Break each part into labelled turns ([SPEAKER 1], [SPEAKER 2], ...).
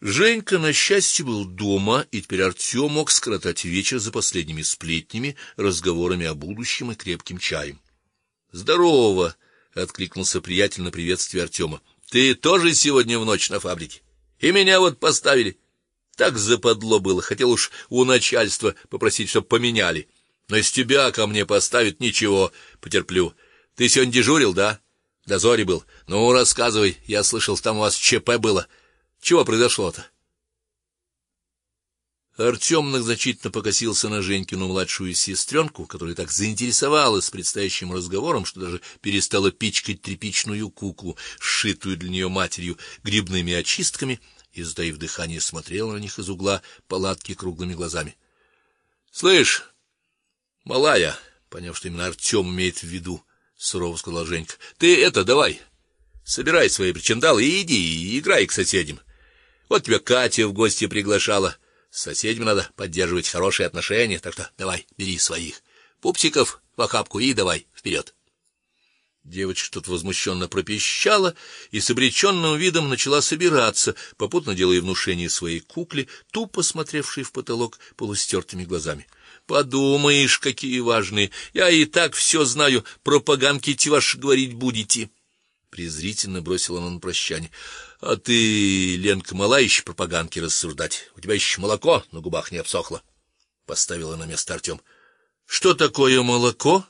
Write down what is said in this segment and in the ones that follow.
[SPEAKER 1] Женька на счастье был дома, и теперь Артем мог скоротать вечер за последними сплетнями, разговорами о будущем и крепким чаем. "Здорово", откликнулся приятель на приветствие Артема. "Ты тоже сегодня в ночь на фабрике? И меня вот поставили. Так западло было, хотел уж у начальства попросить, чтоб поменяли. Но из тебя ко мне поставят ничего, потерплю. Ты сегодня дежурил, да? Дозоре был. Ну, рассказывай. Я слышал, там у вас ЧП было. Чего произошло-то? Артем многозначительно покосился на Женькину младшую сестренку, которая так заинтересовалась предстоящим разговором, что даже перестала пичкать тряпичную куклу, сшитую для нее матерью, грибными очистками, и затаив дыхание смотрела на них из угла палатки круглыми глазами. "Слышь, малая", поняв, что именно Артем имеет в виду, сурово сказала Женька. "Ты это давай, собирай свои причиндалы и иди, и играй к соседям. Вот тебя Катя в гости приглашала. С соседями надо поддерживать хорошие отношения, так что давай, бери своих. Пупсиков в охапку и давай вперед. Девочка что-то возмущенно пропищала и с обреченным видом начала собираться, попутно делая внушение своей кукле, тупо смотревшей в потолок полустертыми глазами. Подумаешь, какие важные. Я и так все знаю, пропаганки те ваши говорить будете презрительно бросила она на прощание. А ты, Ленка, мала еще пропаганки рассуждать. У тебя еще молоко на губах не обсохло. Поставила на место Артем. Что такое молоко?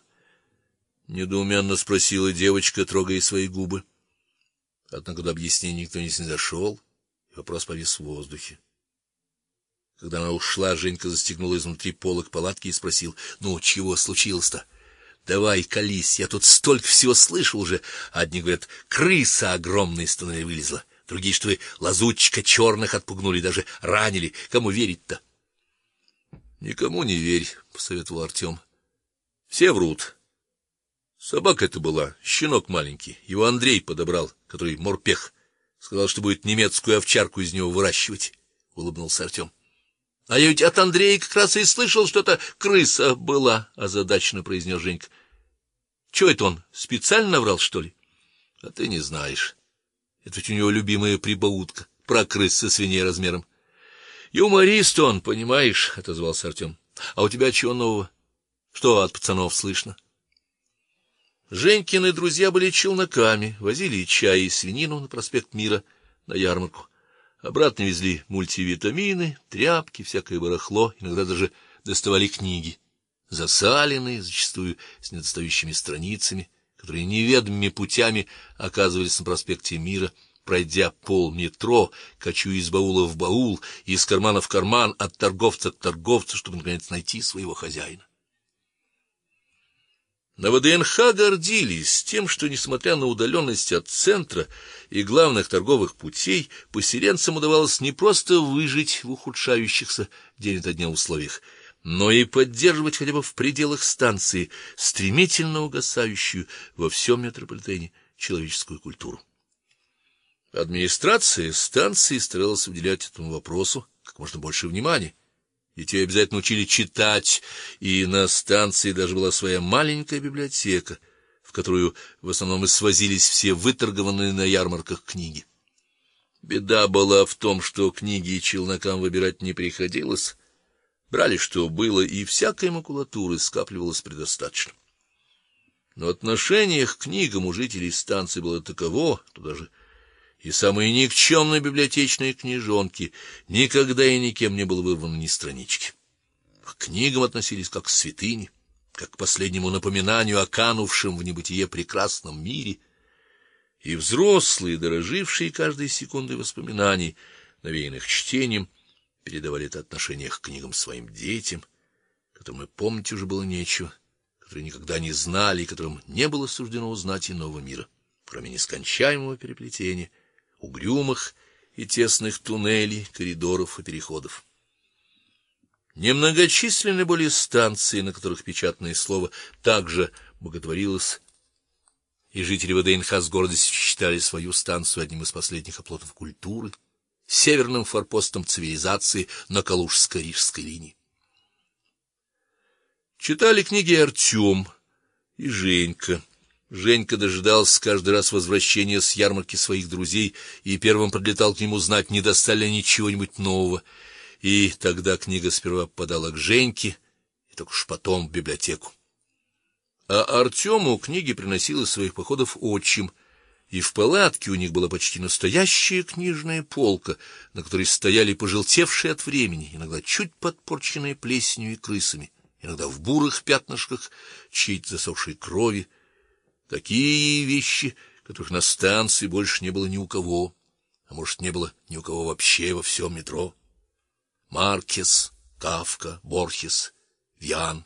[SPEAKER 1] недоуменно спросила девочка, трогая свои губы. Однако до объяснения никто не снизошел, и вопрос повис в воздухе. Когда она ушла, Женька застегнула изнутри полог палатки и спросил: "Ну, чего случилось-то?" Давай, колись, я тут столько всего слышал уже. Одни говорят, крыса огромная из туннеля вылезла, другие, что вы лазутчика черных отпугнули, даже ранили. Кому верить-то? Никому не верь, посоветовал Артем. Все врут. Собака это была, щенок маленький. Его Андрей подобрал, который морпех. Сказал, что будет немецкую овчарку из него выращивать, улыбнулся Артем. А я ведь от Андрея как раз и слышал, что это крыса была, озадаченно произнес Женька. Что это он, специально врал, что ли? А ты не знаешь. Это ведь у него любимая прибаутка про крыс со свиней размером. Юморист он, понимаешь, отозвался Артем. А у тебя чего нового? Что от пацанов слышно? Женькины друзья были челноками, возили чай и свинину на проспект Мира на ярмарку. Обратно везли мультивитамины, тряпки, всякое барахло, иногда даже доставали книги засаленные, зачастую с недостающими страницами, которые неведомыми путями оказывались на проспекте Мира, пройдя пол метро, кочуя из баула в баул, из кармана в карман, от торговца к торговцу, чтобы наконец найти своего хозяина. На ВДНХ гордились тем, что несмотря на удаленность от центра и главных торговых путей, поселенцам удавалось не просто выжить в ухудшающихся день ото дня условиях, но и поддерживать хотя бы в пределах станции стремительно угасающую во всем метрополитене человеческую культуру. Администрация станции старалась уделять этому вопросу как можно больше внимания. Детей обязательно учили читать, и на станции даже была своя маленькая библиотека, в которую в основном и свозились все выторгованные на ярмарках книги. Беда была в том, что книги челнокам выбирать не приходилось, Брали, что было, и всякой макулатуры скапливалось предостаточно. Но отношение к книгам у жителей станции было таково, что даже и самые никчемные библиотечные книжонки никогда и никем не было вырвано ни странички. К книгам относились как к святыне, как к последнему напоминанию о канувшем в небытие прекрасном мире. И взрослые, дорожившие каждой секундой воспоминаний, навеянных чтением, передавали это отношение к книгам своим детям, которым и помнить уже было нечего, которые никогда не знали и которым не было суждено узнать иного мира, кроме нескончаемого переплетения угрюмых и тесных туннелей, коридоров и переходов. Немногочисленны были станции, на которых печатное слово также боготворилось, и жители ВДНХ с гордостью считали свою станцию одним из последних оплотов культуры северным форпостом цивилизации на Калужско-Рижской линии. Читали книги Артем и Женька. Женька дожидался каждый раз возвращения с ярмарки своих друзей и первым подлетал к нему знать, не достали ли чего-нибудь нового. И тогда книга сперва попадала к Женьке, и только уж потом в библиотеку. А Артему книги приносил из своих походов отчим, и в палатке у них была почти настоящая книжная полка, на которой стояли пожелтевшие от времени, иногда чуть подпорченные плесенью и крысами, иногда в бурых пятнышках чьей-то засохшей крови. Такие вещи, которых на станции больше не было ни у кого, а может, не было ни у кого вообще во всем метро. Маркес, Кафка, Борхес, Виан,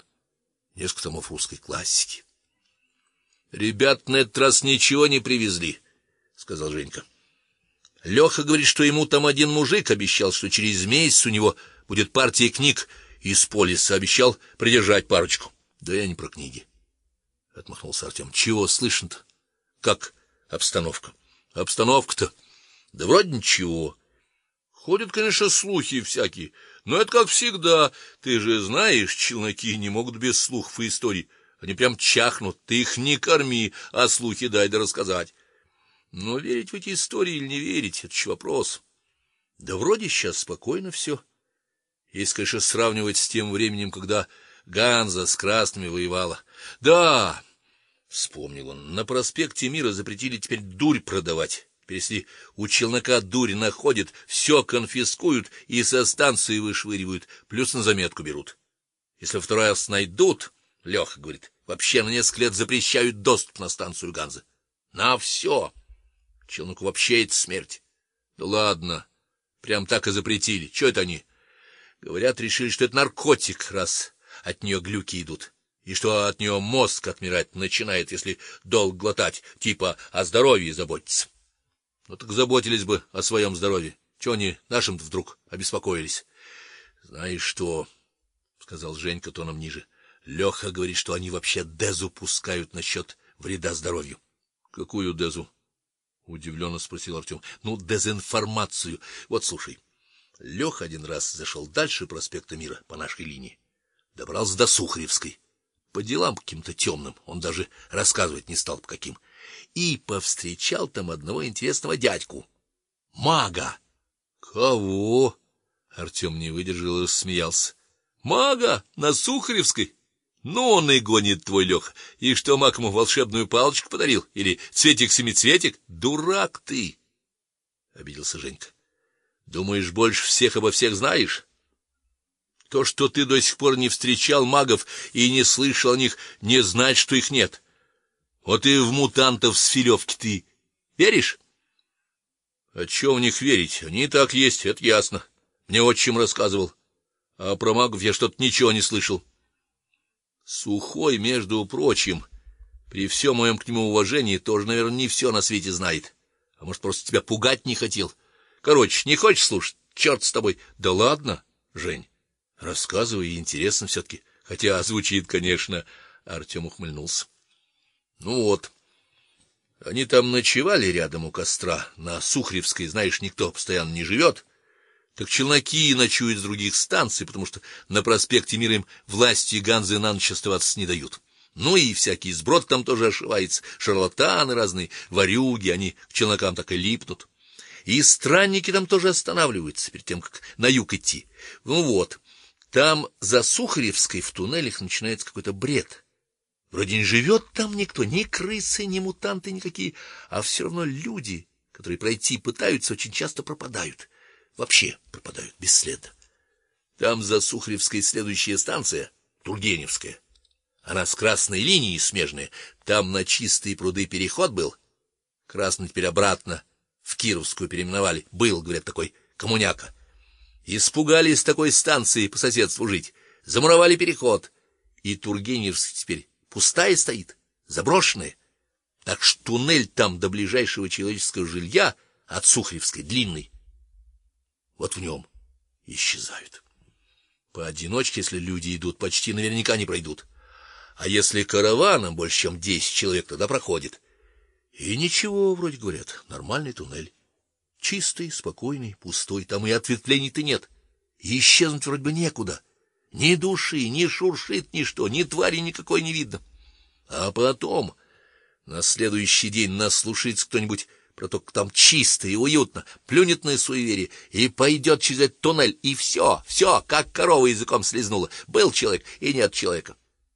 [SPEAKER 1] несколько томов русской классики. Ребят на этот раз ничего не привезли, сказал Женька. Леха говорит, что ему там один мужик обещал, что через месяц у него будет партия книг из полиса, обещал придержать парочку. Да я не про книги отмахнулся Артем. Чего слышно-то? Как обстановка? Обстановка-то да вроде ничего. Ходят, конечно, слухи всякие, но это как всегда. Ты же знаешь, челноки не могут без слухов и историй. Они прям чахнут. Ты их не корми, а слухи дай да рассказать. Но верить в эти истории или не верить это еще вопрос. Да вроде сейчас спокойно все. Если, конечно, сравнивать с тем временем, когда Ганза с красными воевала. Да, вспомнил он. На проспекте Мира запретили теперь дурь продавать. Теперь если у челнока дурь находят, все конфискуют и со станции вышвыривают, плюс на заметку берут. Если второй раз найдут, Леха говорит, вообще на несколько лет запрещают доступ на станцию Ганзы. На все. Челноку вообще это смерть. Да ладно. Прям так и запретили. Что это они? Говорят, решили, что это наркотик, раз от нее глюки идут, и что от нее мозг отмирать начинает, если долг глотать, типа о здоровье заботиться. Ну так заботились бы о своем здоровье. Чего они нашим вдруг обеспокоились? Знаешь что, сказал Женька тоном ниже. Леха говорит, что они вообще дезу пускают насчет вреда здоровью. Какую дезу? удивленно спросил Артем. Ну, дезинформацию. Вот слушай. Леха один раз зашел дальше проспекта Мира по нашей линии добрался до Сухаревской. По делам каким-то темным, он даже рассказывать не стал по каким. И повстречал там одного интересного дядьку. Мага. Кого? Артем не выдержал и рассмеялся. Мага на Сухаревской. Ну он и гонит твой Леха. И что маг ему волшебную палочку подарил или цветик-семицветик? Дурак ты. обиделся Женька. Думаешь, больше всех обо всех знаешь? То, что ты до сих пор не встречал магов и не слышал о них, не значит, что их нет. Вот и в мутантов с филевки ты веришь? А что в них верить? Они и так есть, это ясно. Мне отчим рассказывал. А про магов я что-то ничего не слышал. Сухой, между прочим, при всем моем к нему уважении, тоже, наверное, не все на свете знает. А может, просто тебя пугать не хотел. Короче, не хочешь слушать? Черт с тобой. Да ладно, Жень. Рассказывай, интересно все таки хотя звучит, конечно, Артем ухмыльнулся. Ну вот. Они там ночевали рядом у костра, на Сухревской, знаешь, никто постоянно не живет. Так челноки ночуют с других станций, потому что на проспекте Мира им власти Ганзы на ночь оставаться не дают. Ну и всякий сброд там тоже ошивается, шарлатаны разные, ворюги, они к челнокам так и липнут. И странники там тоже останавливаются перед тем, как на юг идти. Ну вот. Там за Сухаревской в туннелях начинается какой-то бред. Вроде не живет там никто, ни крысы, ни мутанты никакие, а все равно люди, которые пройти пытаются, очень часто пропадают. Вообще пропадают бесследно. Там за Сухаревской следующая станция Тургеневская. Она с красной линией смежная. Там на чистые пруды переход был. Красный теперь обратно в Кировскую переименовали. Был, говорят, такой коммуняка. Испугались такой станции по соседству жить, замуровали переход, и Тургеневск теперь пустая стоит, заброшенная. Так что туннель там до ближайшего человеческого жилья от Сухаревской длинный. Вот в нем исчезают. Поодиночке, если люди идут, почти наверняка не пройдут. А если караваном больше чем десять человек, тогда проходит. И ничего, вроде говорят, нормальный туннель. Чистый, спокойный, пустой, там и ответвлений-то нет. Исчезнуть вроде бы некуда. Ни души, ни шуршит ничто, ни твари никакой не видно. А потом На следующий день наслушается кто-нибудь про то, как там чисто и уютно, плюнет на суеверие и пойдет через этот туннель, и все, все, как корова языком слезнула. Был человек и нет человека.